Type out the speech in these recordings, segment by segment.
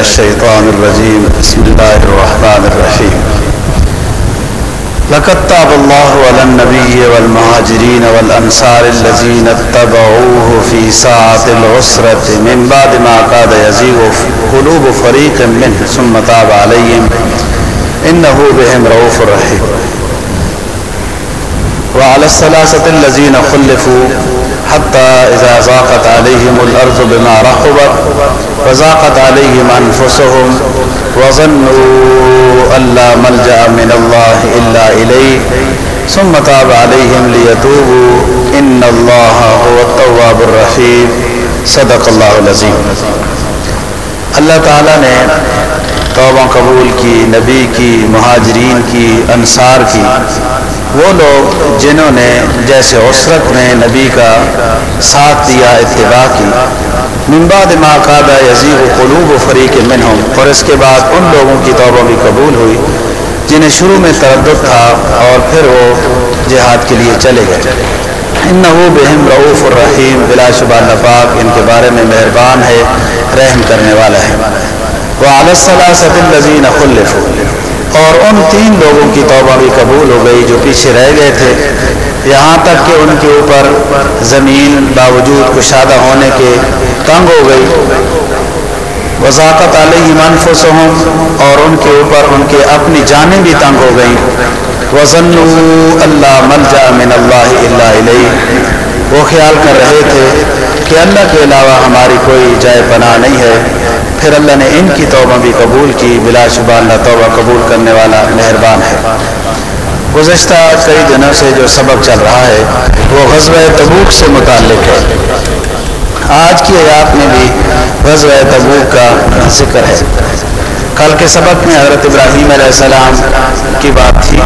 الشيطان الرجيم بسم الله الرحمن الرحيم لقد تاب الله على النبي والمهاجرين والأنصار الذين اتبعوه في ساعة العسرة من بعد ما قاد يزيغ قلوب فريق منه، ثم تاب عليهم إنه بهم رؤوف رحيم وعلى الثلاثة الذين خلفوا حتى إذا ضاقت عليهم الأرض بما رحبت وضاقت عليهم أنفسهم وظنوا أن لا ملجأ من الله إلا إليه، ثم تاب عليهم ليتوبوا. إن الله هو التواب الرحيم. صدق الله العظيم. اللہ تعالیٰ نے توبہ قبول کی، نبی کی، مہاجرین کی، انصار کی وہ لوگ جنہوں نے جیسے عسرت میں نبی کا ساتھ دیا اتباع کی ممباد ما قادہ یزیب و قلوب و فریق منہم، اور اس کے بعد ان لوگوں کی توبہ بھی قبول ہوئی، جنہیں شروع میں تردد تھا اور پھر وہ جہاد کے لیے چلے گئے۔ ان بہم رعوف الرحیم بلا شبہ اللہ پاک ان کے بارے میں مہربان ہے، رحم کرنے والا ہے۔ وہ علیہ الزین خلف اور ان تین لوگوں کی توبہ بھی قبول ہو گئی جو پیچھے رہ گئے تھے۔ یہاں تک کہ ان کے اوپر زمین باوجود کشادہ ہونے کے تنگ ہو گئی۔ وضاقت علیہ منفسم اور ان کے اوپر ان کے اپنی جانیں بھی تنگ ہو گئیں۔ وزن اللہ ملجا من اللہ اللہ علیہ وہ خیال کر رہے تھے کہ اللہ کے علاوہ ہماری کوئی جائے پناہ نہیں ہے۔ پھر اللہ نے ان کی توبہ بھی قبول کی بلا شبہ اللہ توبہ قبول کرنے والا مہربان ہے۔ گزشتہ کئی دنوں سے جو سبق چل رہا ہے، وہ غزوہ تبوک سے متعلق ہے۔ آج کی آیات میں بھی غزوہ تبوک کا ذکر ہے۔ کل کے سبق میں حضرت ابراہیم علیہ السلام کی بات تھی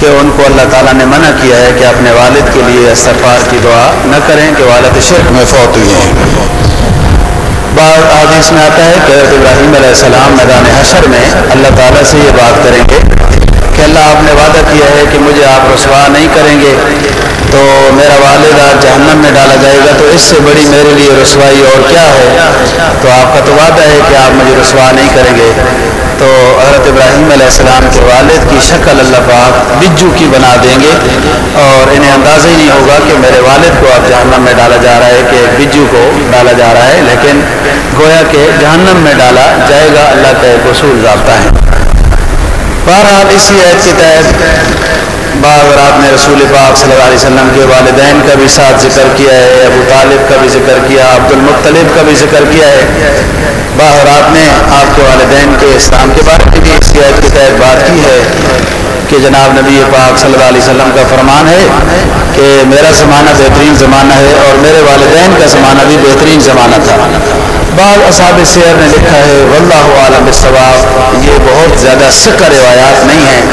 کہ ان کو اللہ تعالیٰ نے منع کیا ہے کہ اپنے والد کے لیے استفار کی دعا نہ کریں کہ والد شرک میں فوت ہوئے ہیں بار حادث میں آتا ہے کہ ابراہیم علیہ السلام میدان حشر میں اللہ تعالیٰ سے یہ بات کریں گے۔ کہ اللہ آپ نے وعدہ کیا ہے کہ مجھے آپ رسوا نہیں کریں گے تو میرا والد آج جہنم میں ڈالا جائے گا تو اس سے بڑی میرے لیے رسوائی اور کیا ہے۔ تو آپ کا تو وعدہ ہے کہ آپ مجھے رسوا نہیں کریں گے تو حضرت ابراہیم علیہ السلام کے والد کی شکل اللہ پاک بجو کی بنا دیں گے اور انہیں اندازہ ہی نہیں ہوگا کہ میرے والد کو اب جہنم میں ڈالا جا رہا ہے کہ بجو کو ڈالا جا رہا ہے۔ لیکن گویا کہ جہنم میں ڈالا جائے گا اللہ کا ایک اصول ضابطہ ہے۔ بہرحال اسی عید کی تحت بعض رات میں رسول پاک صلی اللہ علیہ وسلم کے والدین کا بھی ساتھ ذکر کیا ہے، ابو طالب کا بھی ذکر کیا عبد المطلب کا بھی ذکر کیا ہے۔ بعض رات میں آپ کے والدین کے اسلام کے بارے میں بھی اس عید کی تحت بات کی ہے کہ جناب نبی پاک صلی اللہ علیہ وسلم کا فرمان ہے کہ میرا زمانہ بہترین زمانہ ہے اور میرے والدین کا زمانہ بھی بہترین زمانہ تھا۔ بعض اصحاب سیر نے لکھا ہے۔ واللہ عالم ثواب یہ بہت زیادہ سکر روایات نہیں ہیں،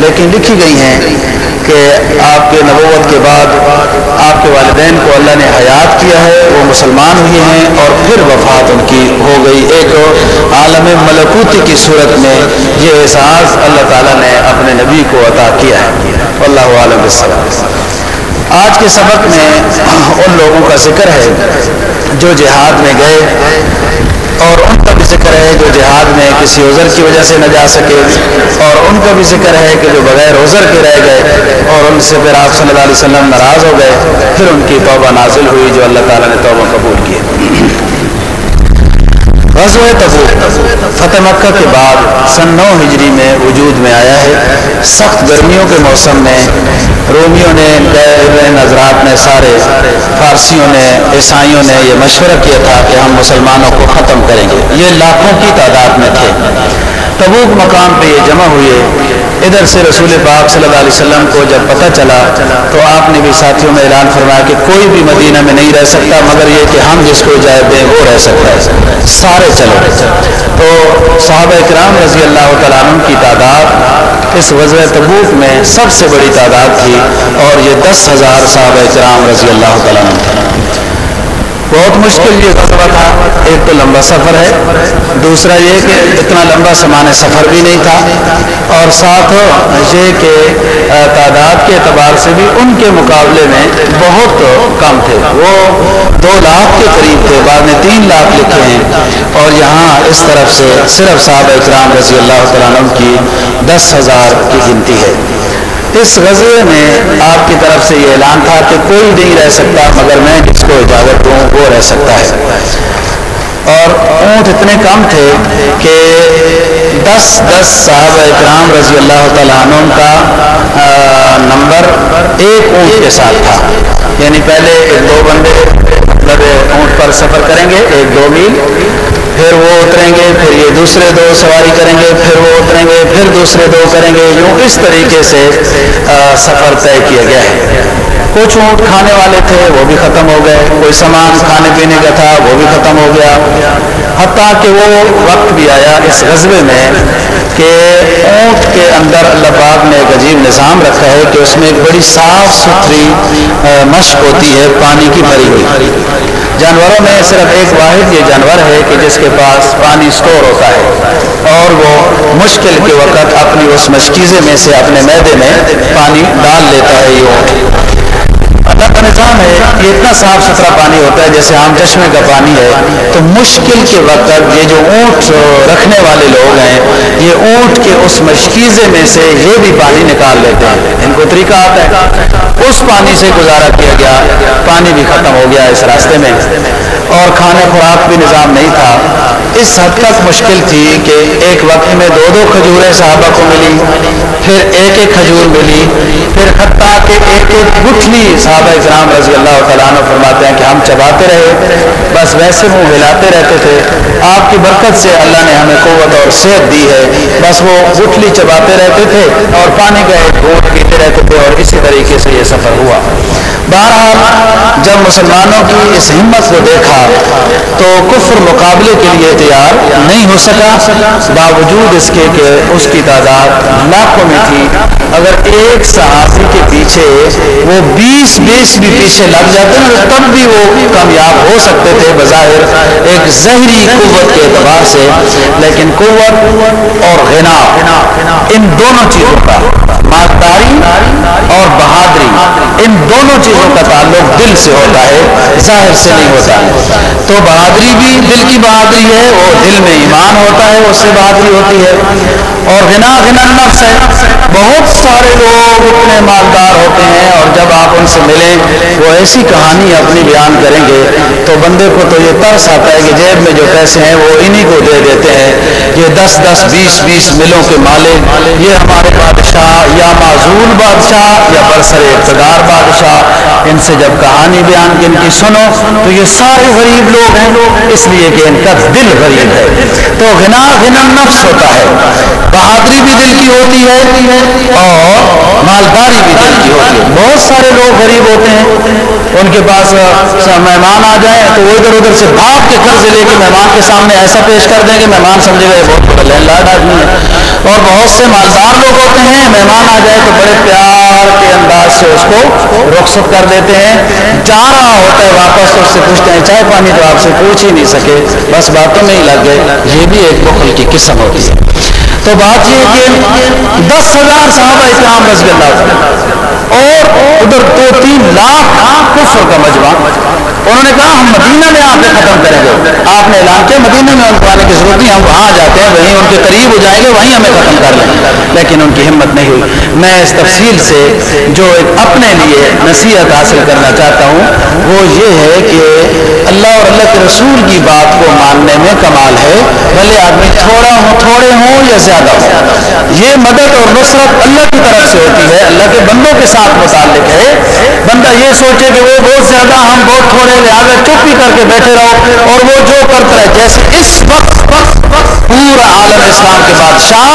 لیکن لکھی گئی ہیں کہ آپ کے نبوت کے بعد آپ کے والدین کو اللہ نے حیات کیا ہے، وہ مسلمان ہوئے ہیں اور پھر وفات ان کی ہو گئی۔ ایک عالم ملکوتی کی صورت میں یہ احساس اللہ تعالیٰ نے اپنے نبی کو عطا کیا۔ ہے اللہ عالم ثواب آج کے سبق میں ان لوگوں کا ذکر ہے۔ جو جہاد میں گئے اور ان کا بھی ذکر ہے جو جہاد میں کسی عذر کی وجہ سے نہ جا سکے اور ان کا بھی ذکر ہے کہ جو بغیر عذر کے رہ گئے اور ان سے پھر آپ صلی اللہ علیہ وسلم ناراض ہو گئے پھر ان کی توبہ نازل ہوئی جو اللہ تعالیٰ نے توبہ قبول کی غزوہ تبوک فتح مکہ کے بعد سن نو ہجری میں وجود میں آیا ہے، سخت گرمیوں کے موسم میں رومیوں نے ان حضرات نے سارے فارسیوں نے، عیسائیوں نے یہ مشورہ کیا تھا کہ ہم مسلمانوں کو ختم کریں گے۔ یہ لاکھوں کی تعداد میں تھے تبوک مقام پہ یہ جمع ہوئے ادھر سے رسول پاک صلی اللہ علیہ وسلم کو جب پتہ چلا۔ تو آپ نے بھی ساتھیوں میں اعلان فرمایا کہ کوئی بھی مدینہ میں نہیں رہ سکتا مگر یہ کہ ہم جس کو چاہے دیں وہ رہ سکتا ہے۔ سارے چلے تو صحابہ کرام رضی اللہ تعالیٰ عنہ کی تعداد اس وضع تبوک میں سب سے بڑی تعداد تھی اور یہ دس ہزار صحابہ کرام رضی اللہ تعالیٰ عنہ بہت مشکل یہ غزوہ تھا ایک تو لمبا سفر ہے دوسرا یہ کہ اتنا لمبا سامان سفر بھی نہیں تھا اور ساتھ یہ کہ تعداد کے اعتبار سے بھی ان کے مقابلے میں بہت کم تھے۔ وہ دو لاکھ کے قریب تھے بعد میں تین لاکھ لکھے ہیں اور یہاں اس طرف سے صرف صاحب اکرام رضی اللہ تعالیٰ کی دس ہزار کی گنتی ہے۔ اس غزوے میں آپ کی طرف سے یہ اعلان تھا کہ کوئی نہیں رہ سکتا مگر میں جس کو اجازت دوں وہ رہ سکتا ہے اور اونٹ اتنے کم تھے کہ دس دس صاحب اکرام رضی اللہ تعالیٰ عنہ کا نمبر ایک اونٹ کے ساتھ تھا یعنی پہلے دو بندے مطلب اونٹ پر سفر کریں گے ایک دو میل پھر وہ اتریں گے پھر یہ دوسرے دو سواری کریں گے، پھر وہ اتریں گے پھر دوسرے دو کریں گے۔ یوں اس طریقے سے سفر طے کیا گیا ہے۔ کچھ اونٹ کھانے والے تھے وہ بھی ختم ہو گئے کوئی سامان کھانے پینے کا تھا وہ بھی ختم ہو گیا۔ حتیٰ کہ وہ وقت بھی آیا اس غزبے میں کہ اونٹ کے اندر اللہ پاک نے ایک عجیب نظام رکھا ہے کہ اس میں ایک بڑی صاف ستھری مشق ہوتی ہے، پانی کی بھری ہوئی۔ جانوروں میں صرف ایک واحد یہ جانور ہے کہ جس کے پاس پانی اسٹور ہوتا ہے اور وہ مشکل کے وقت اپنی اس مشکیزے میں سے اپنے میدے میں پانی ڈال لیتا ہے یہ نظام ہے کہ اتنا صاف ستھرا پانی ہوتا ہے جیسے عام چشمے کا پانی ہے تو مشکل کے وقت یہ جو اونٹ رکھنے والے لوگ ہیں یہ اونٹ کے اس مشکیزے میں سے یہ بھی پانی نکال لیتے ہیں ان کو طریقہ آتا ہے اس پانی سے گزارا کیا گیا، پانی بھی ختم ہو گیا اس راستے میں۔ اور کھانے خوراک بھی نظام نہیں تھا اس حد تک مشکل تھی کہ ایک وقت میں دو دو کھجوریں صحابہ کو ملی پھر ایک ایک کھجور ملی کہ ایک صحابہ اکرام رضی اللہ تعالیٰ عنہ فرماتے ہیں کہ ہم چباتے رہے بس ویسے منہ ہلاتے رہتے تھے آپ کی برکت سے اللہ نے ہمیں قوت اور صحت دی ہے بس وہ گٹھلی چباتے رہتے تھے اور پانی کا ایک گھونٹ پیتے رہتے تھے اور اسی طریقے سے یہ سفر ہوا بہرحال جب مسلمانوں کی اس ہمت کو دیکھا تو کفر مقابلے کے لیے تیار نہیں ہو سکا باوجود اس کے کہ اس کی تعداد لاکھوں میں تھی اگر ایک صحافی کے پیچھے وہ بیس بیس بھی پیچھے لگ جاتے نا تب بھی وہ کامیاب ہو سکتے تھے بظاہر ایک ظہری قوت کے اعتبار سے لیکن قوت اور غنا ان دونوں چیزوں کا مالداری اور بہادری ان دونوں چیزوں کا تعلق دل سے ہوتا ہے ظاہر سے نہیں ہوتا تو بہادری بھی دل کی بہادری ہے، وہ دل میں ایمان ہوتا ہے، اس سے بہادری ہوتی ہے۔ اور غنا غنا نفس ہے۔ بہت سارے لوگ اتنے مالدار ہوتے ہیں اور جب آپ ان سے ملیں وہ ایسی کہانی اپنی بیان کریں گے۔ تو بندے کو تو یہ ترس آتا ہے کہ جیب میں جو پیسے ہیں، وہ انہی کو دے دیتے ہیں۔ یہ دس دس بیس بیس ملوں کے مالک یہ ہمارے پاس بادشاہ یا معذول بادشاہ یا برسر اقتدار بادشاہ ان سے جب کہانی بیان ان کی سنو تو یہ سارے غریب لوگ ہیں اس لیے کہ ان کا دل غریب ہے تو غنا غنا نفس ہوتا ہے بہادری بھی دل کی ہوتی ہے اور مالداری بھی دل کی ہوتی ہے بہت سارے لوگ غریب ہوتے ہیں، ان کے پاس مہمان آ جائیں تو وہ ادھر ادھر سے بھاگ کے قرضے لے کے مہمان کے سامنے ایسا پیش کر دیں کہ مہمان سمجھے گا بہت بڑا لینڈ آدمی ہے اور بہت سے مالدار لوگ ہوتے ہیں مہمان آ جائے تو بڑے پیار کے انداز سے اس کو رخصت کر دیتے ہیں جا رہا ہوتا ہے۔ واپس تو اس سے پوچھتے ہیں چائے پانی تو آپ سے پوچھ ہی نہیں سکے بس باتوں میں ہی لگ گئے یہ بھی ایک بخل کی قسم ہوتی ہے تو بات یہ کہ دس ہزار صحابہ اکرام رضی اللہ اور ادھر دو تین لاکھ کفر کا مجمع انہوں نے کہا ہم مدینہ میں آ کے ختم کریں گے آپ نے اعلان کیا مدینہ میں ان کی ضرورت نہیں ہم وہاں جاتے ہیں وہیں ان کے قریب ہو جائیں گے، وہیں ہمیں ختم کر لیں گے لیکن ان کی ہمت نہیں ہوئی۔ میں اس تفصیل سے جو اپنے لیے نصیحت حاصل کرنا چاہتا ہوں۔ وہ یہ ہے کہ اللہ اور اللہ کے رسول کی بات کو ماننے میں کمال ہے۔ بھلے آدمی تھوڑا ہو تھوڑے ہوں یا یہ مدد اور نصرت اللہ کی طرف سے ہوتی ہے۔ اللہ کے بندوں کے ساتھ متعلق ہے بندہ یہ سوچے کہ وہ بہت زیادہ ہم بہت تھوڑے لہٰذا چپ ہی کر کے بیٹھے رہو اور وہ جو کرتا ہے جیسے اس وقت پورا عالم اسلام کے بادشاہ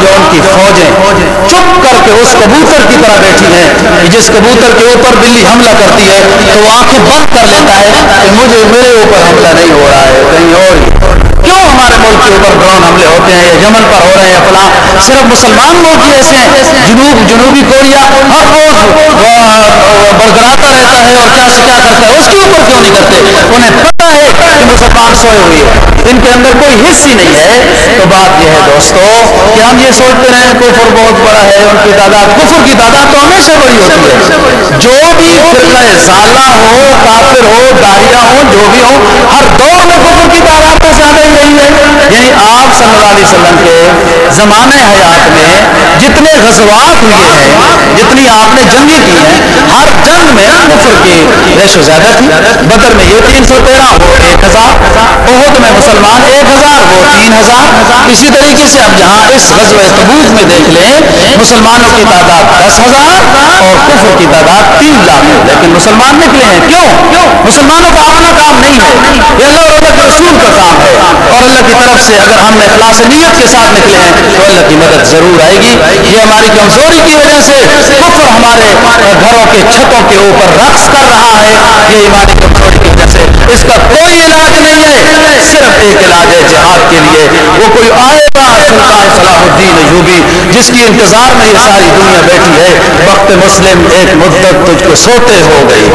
یا ان کی فوجیں چپ کر کے اس کبوتر کی طرح بیٹھی ہیں۔ جس کبوتر کے اوپر بلی حملہ کرتی ہے تو وہ آنکھیں بند کر لیتا ہے کہ مجھے میرے اوپر حملہ نہیں ہو رہا ہے۔ کہیں اور کیوں ہمارے ملک کے اوپر ڈرون حملے ہوتے ہیں یا یمن پر ہو رہے ہیں فلاں صرف مسلمان ملک ہی ایسے ہیں جنوب جنوبی کوریا اب وہ بڑبڑاتا رہتا ہے اور کیا سے کیا کرتا ہے اس کے اوپر کیوں نہیں کرتے انہیں مسلمان سوئے ہوئے ہیں ان کے اندر کوئی حص ہی نہیں ہے۔ تو بات یہ ہے دوستو کہ ہم یہ سوچتے رہے کفر بہت بڑا ہے ان کی تعداد کفر کی تعداد تو ہمیشہ بڑی ہوتی ہے جو بھی فرقہ زالہ ہو کافر ہو داہیہ ہوں جو بھی ہوں ہر دور میں کفر کی تعداد تو زیادہ ہی رہی ہے۔ یعنی آپ صلی اللہ علیہ وسلم کے زمانہ حیات میں جتنے غزوات ہوئے ہیں، جتنی آپ نے جنگیں کی ہیں ہر جنگ میں کفر کی ریشو زیادہ تھی بدر میں یہ تین سو وہ ایک ہزار بہت میں مسلمان ایک ہزار وہ تین ہزار اسی طریقے سے اب یہاں اس غزوہ تبوک میں دیکھ لیں مسلمانوں کی تعداد دس ہزار اور کفر کی تعداد تین لاکھ لیکن مسلمان نکلے ہیں کیوں؟ مسلمانوں کا اپنا کام نہیں ہے یہ اللہ اور اللہ کے رسول کا کام ہے اور اللہ کی طرف سے اگر ہم اخلاص نیت کے ساتھ نکلے ہیں تو اللہ کی مدد ضرور آئے گی۔ یہ ہماری کمزوری کی وجہ سے کفر ہمارے گھروں کے چھتوں کے اوپر رقص کر رہا ہے۔ یہ ہماری کمزوری کی وجہ سے اس کا کوئی علاج نہیں ہے صرف ایک علاج ہے جہاد کے لیے۔ وہ کوئی آئے گا سلطان صلاح الدین ایوبی جس کی انتظار میں یہ ساری دنیا بیٹھی ہے وقت مسلم ایک مدت تجھ کو سوتے ہو گئی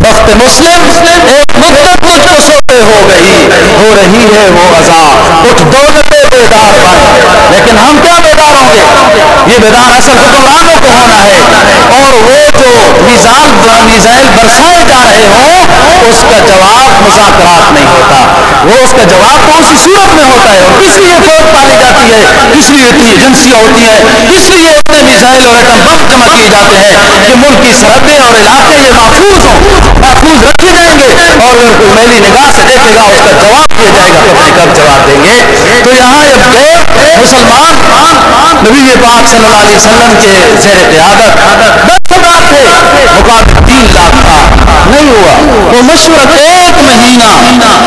وقت مسلم ایک مدت تجھ کو سوتے ہو گئی ہو رہی ہے وہ عذاب اٹھ دولت بیدار بھائی لیکن ہم کیا یہ بیدار اصل حکمرانوں کو ہونا ہے۔ اور وہ جو میزائل میزائل برسائے جا رہے ہوں۔ اس کا جواب مذاکرات نہیں ہوتا وہ اس کا جواب کون سی صورت میں ہوتا ہے۔ اور کس لیے فوج ماری جاتی ہے۔ کس لیے اتنی ایجنسیاں ہوتی ہیں۔ کس لیے اتنے میزائل اور ایٹم بم جمع کیے جاتے ہیں۔ کہ ملک کی سرحدیں اور علاقے یہ محفوظ ہوں محفوظ رکھے جائیں گے اور اگر کوئی میری نگاہ سے دیکھے گا اس کا جواب دیا جائے گا کب کب جواب دیں گے تو یہاں ایک دور مسلمان نبی پاک صلی اللہ علیہ وسلم کے زیر قیادت دس ہزار تھے مقابل تین لاکھ تھا نہیں ہوا وہ مشورت ایک مہینہ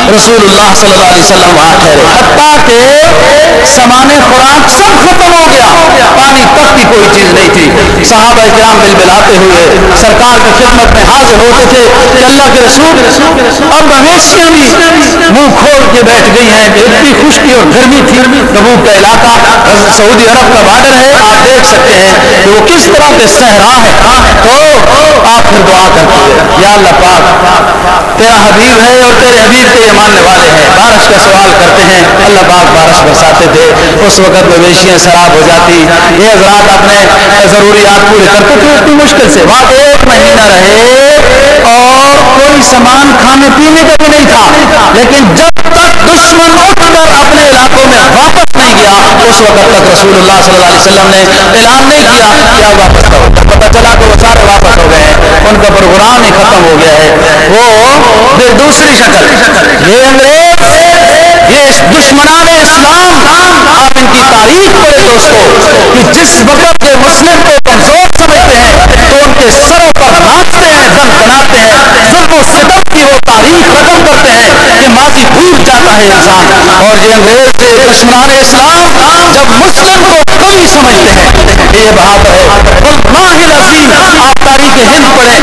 رسول اللہ صلی اللہ علیہ وسلم وہاں ٹھہرے حتیٰ کہ سامان خوراک سب ختم ہو گیا پانی تک کی کوئی چیز نہیں تھی صحابہ کرام بل بلاتے ہوئے سرکار کی خدمت میں حاضر ہوتے تھے کہ اللہ کے رسول اب ہمیشہ بھی منہ کھول کے بیٹھ گئی ہیں اتنی خشکی اور گرمی تھی تبوک کا علاقہ سعودی عرب کا بارڈر ہے آپ دیکھ سکتے ہیں کہ وہ کس طرح سے صحرا ہے آپ پھر دعا کرتے یا اللہ پاک تیرا حبیب ہے اور تیرے حبیب کے یہ ماننے والے ہیں بارش کا سوال کرتے ہیں اللہ پاک بارش برساتے تھے اس وقت مویشیاں سراب ہو جاتی یہ حضرات اپنے ضروریات پورے کرتے تھے اتنی مشکل سے وہاں ایک مہینہ رہے اور کوئی سامان کھانے پینے کا بھی نہیں تھا لیکن جب تک دشمن اٹھ اپنے علاقوں میں واپس نہیں گیا اس وقت تک رسول اللہ صلی اللہ علیہ وسلم نے اعلان نہیں کیا کہ واپس کرو پتہ چلا کہ وہ سارے واپس ہو گئے ان کا پروگرام ہی ختم ہو گیا ہے وہ پھر دوسری شکل یہ انگریز یہ دشمنان اسلام آپ ان کی تاریخ پڑے دوستو کہ جس وقت کے مسلم کو کمزور سمجھتے ہیں تو ان کے سروں پر ناچتے ہیں دن بناتے ہیں ظلم و ستم کی وہ تاریخ رقم کرتے ہیں کہ ماضی بھول جاتا ہے انسان اور یہ انگریز تھے دشمنان اسلام جب مسلم کو کمی سمجھتے۔ ہیں یہ بہادر ہے۔ اللہ عظیم آپ تاریخ ہند پڑھیں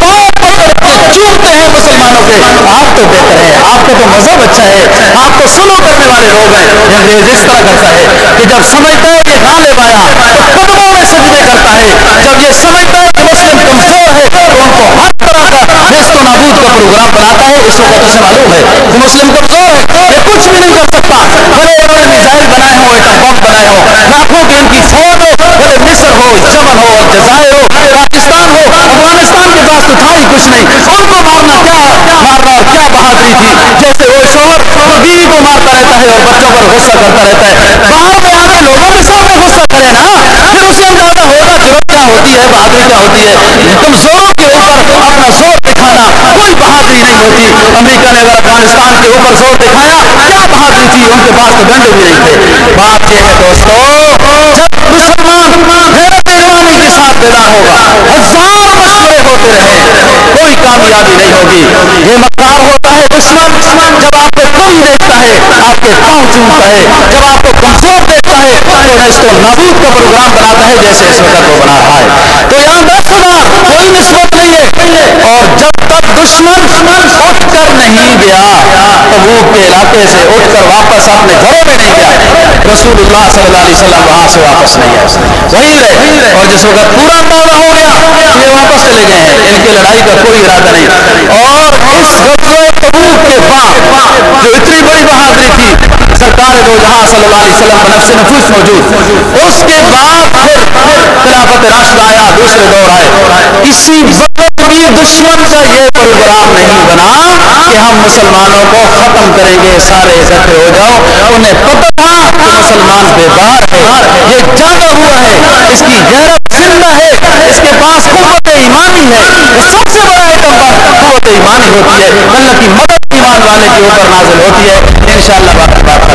وہ پاؤں پکڑ کر چومتے ہیں مسلمانوں کے آپ تو بہتر ہیں آپ کا تو مذہب اچھا ہے۔ آپ تو سلو کرنے والے لوگ ہیں۔ یہ انگریز اس طرح کرتا ہے۔ کہ جب سمجھتا ہے کہ غالب آیا تو قدموں میں سجدے کرتا ہے۔ جب یہ سمجھتا ہے کہ مسلم کمزور ہے تو ان کو ہر طرح کا نیست و نابود کا پروگرام بناتا ہے اس وقت اسے معلوم ہے کہ مسلم کمزور ہے کچھ بھی نہیں کر سکتا بھلے انہوں نے میزائل بنائے ہوں ایٹم بم بنائے ہوں لاکھوں کی ان کی فوج ہو بھلے مصر ہو یمن ہو الجزائر ہو، پاکستان ہو افغانستان کے پاس تو تھا ہی کچھ نہیں۔ ان کو مارنا کیا مارنا اور کیا بہادری تھی۔ جیسے وہ شوہر بیوی کو مارتا رہتا ہے اور بچوں پر غصہ کرتا رہتا ہے باہر میں آ کے لوگوں کے سامنے غصہ کرے نا۔ پھر اسے اندازہ ہوگا ضرورت کیا ہوتی ہے بہادری کیا ہوتی ہے کمزوروں کے اوپر اپنا زور دکھانا کوئی بہادری نہیں ہوتی امریکہ نے اگر افغانستان کے اوپر زور دکھایا کیا بہادری تھی ان کے پاس تو ڈنڈے بھی نہیں تھے بات یہ ہے دوستو جب مسلمان غیرت کے ساتھ بیدار ہوگا ہزار مشورے ہوتے رہے کوئی کامیابی نہیں ہوگی یہ مقدار ہوتا ہے دشمن جب آپ کو کم دیکھتا ہے آپ کے پاؤں چومتا ہے جب آپ کو کمزور دیکھتا ہے تو نیست و نابود کا پروگرام بناتا ہے جیسے اس وقت وہ بنا رہا ہے تو یہاں دس ہزار کوئی نسبت نہیں ہے جب اٹھ کر نہیں گیا تو یرموک کے علاقے سے اٹھ کر واپس اپنے گھروں میں نہیں گیا رسول اللہ صلی اللہ علیہ وسلم وہاں سے واپس نہیں آئے وہیں رہے اور جس وقت پورا اندازہ ہو گیا یہ واپس چلے گئے ہیں۔ ان کے لڑائی کا کوئی ارادہ نہیں، اور اس غزوہ تبوک کے بعد جو اتنی بڑی بہادری تھی۔ سرکار دو جہاں صلی اللہ علیہ وسلم نفس نفوس موجود اس کے بعد پھر خلافت راشدہ آیا دوسرے دور آئے۔ اسی وقت بھی دشمن کا یہ پروگرام نہیں بنا کہ ہم مسلمانوں کو ختم کریں گے، سارے اکٹھے ہو جاؤ انہیں پتہ تھا کہ مسلمان بیدار ہے یہ جاگا ہوا ہے اس کی غیرت زندہ ہے، اس کے پاس قوت ایمانی ہے سب سے بڑا اعتبار قوت ایمانی ہوتی ہے اللہ کی مدد ایمان والے کے اوپر نازل ہوتی ہے انشاءاللہ۔ بات